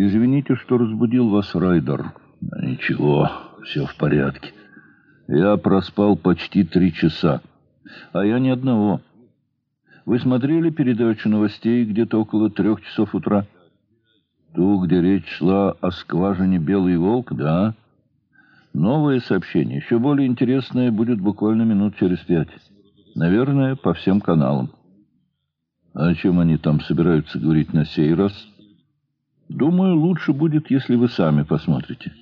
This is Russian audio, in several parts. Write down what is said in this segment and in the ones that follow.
Извините, что разбудил вас, Райдер. Ничего, все в порядке. Я проспал почти три часа, а я ни одного. Вы смотрели передачу новостей где-то около трех часов утра? Ту, где речь шла о скважине «Белый волк», да? Новое сообщение, еще более интересное, будет буквально минут через пять. Наверное, по всем каналам. А о чем они там собираются говорить на сей раз? Думаю, лучше будет, если вы сами посмотрите.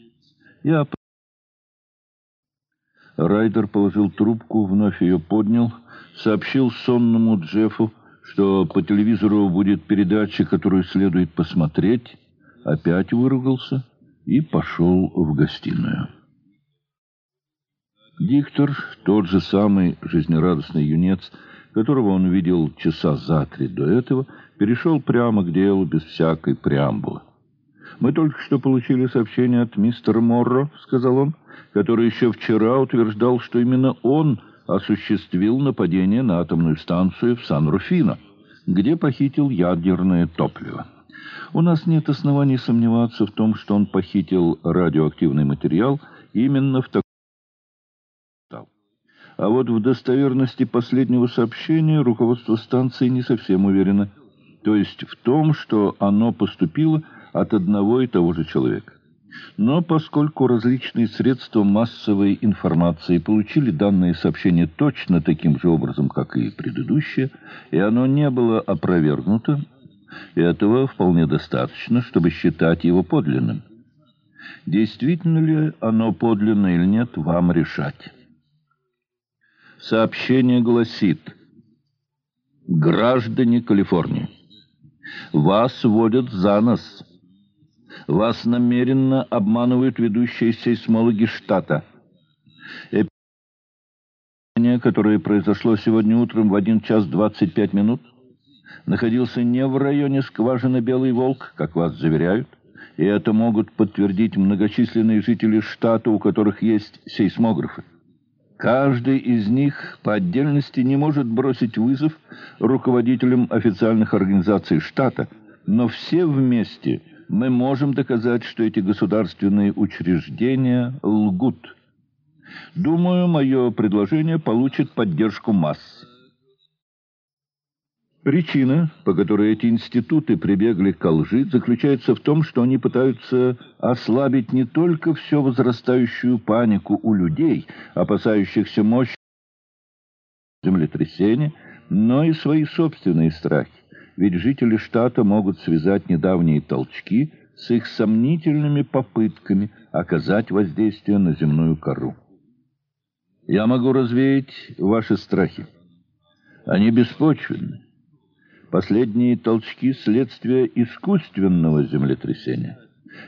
Я... Райдер положил трубку, вновь ее поднял, сообщил сонному Джеффу, что по телевизору будет передача, которую следует посмотреть, опять выругался и пошел в гостиную. Диктор, тот же самый жизнерадостный юнец, которого он видел часа за три до этого, перешел прямо к делу без всякой преамбулы. «Мы только что получили сообщение от мистера Морро», — сказал он, который еще вчера утверждал, что именно он осуществил нападение на атомную станцию в Сан-Руфино, где похитил ядерное топливо. У нас нет оснований сомневаться в том, что он похитил радиоактивный материал именно в таком а вот в достоверности последнего сообщения руководство станции не совсем уверено. То есть в том, что оно поступило от одного и того же человека. Но поскольку различные средства массовой информации получили данное сообщение точно таким же образом, как и предыдущее, и оно не было опровергнуто, этого вполне достаточно, чтобы считать его подлинным. Действительно ли оно подлинно или нет, вам решать. Сообщение гласит «Граждане Калифорнии, вас водят за нос». Вас намеренно обманывают ведущие сейсмологи штата. Эпидемия, которое произошло сегодня утром в 1 час 25 минут, находился не в районе скважины «Белый волк», как вас заверяют, и это могут подтвердить многочисленные жители штата, у которых есть сейсмографы. Каждый из них по отдельности не может бросить вызов руководителям официальных организаций штата, но все вместе – мы можем доказать, что эти государственные учреждения лгут. Думаю, мое предложение получит поддержку масс. Причина, по которой эти институты прибегли к лжи, заключается в том, что они пытаются ослабить не только все возрастающую панику у людей, опасающихся мощи землетрясения, но и свои собственные страхи ведь жители штата могут связать недавние толчки с их сомнительными попытками оказать воздействие на земную кору. Я могу развеять ваши страхи. Они беспочвенны. Последние толчки – следствие искусственного землетрясения.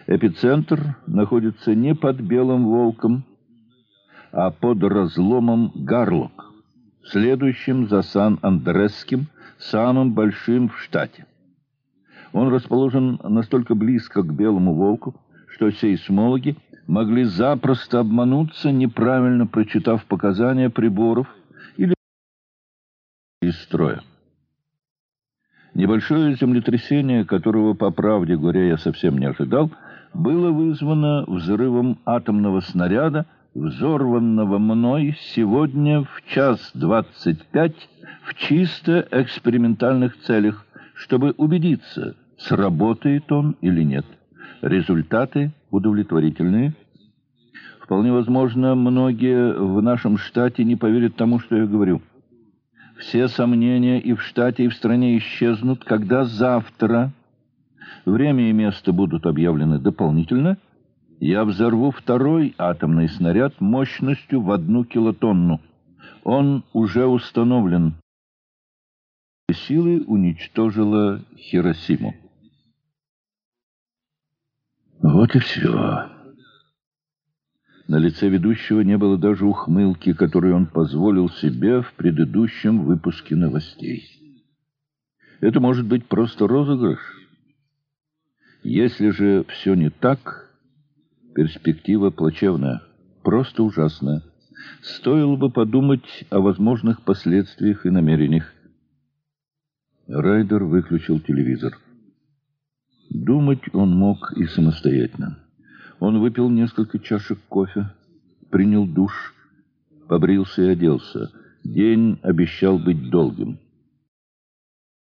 Эпицентр находится не под Белым Волком, а под разломом Гарлок, следующим за Сан-Андресским – самым большим в штате. Он расположен настолько близко к Белому Волку, что сейсмологи могли запросто обмануться, неправильно прочитав показания приборов или из строя. Небольшое землетрясение, которого, по правде говоря, я совсем не ожидал, было вызвано взрывом атомного снаряда, взорванного мной сегодня в час двадцать пять в чисто экспериментальных целях, чтобы убедиться, сработает он или нет. Результаты удовлетворительные. Вполне возможно, многие в нашем штате не поверят тому, что я говорю. Все сомнения и в штате, и в стране исчезнут, когда завтра время и место будут объявлены дополнительно, я взорву второй атомный снаряд мощностью в одну килотонну. Он уже установлен силы уничтожила Хиросиму. Вот и все. На лице ведущего не было даже ухмылки, которую он позволил себе в предыдущем выпуске новостей. Это может быть просто розыгрыш. Если же все не так, перспектива плачевная, просто ужасная. Стоило бы подумать о возможных последствиях и намерениях. Райдер выключил телевизор. Думать он мог и самостоятельно. Он выпил несколько чашек кофе, принял душ, побрился и оделся. День обещал быть долгим.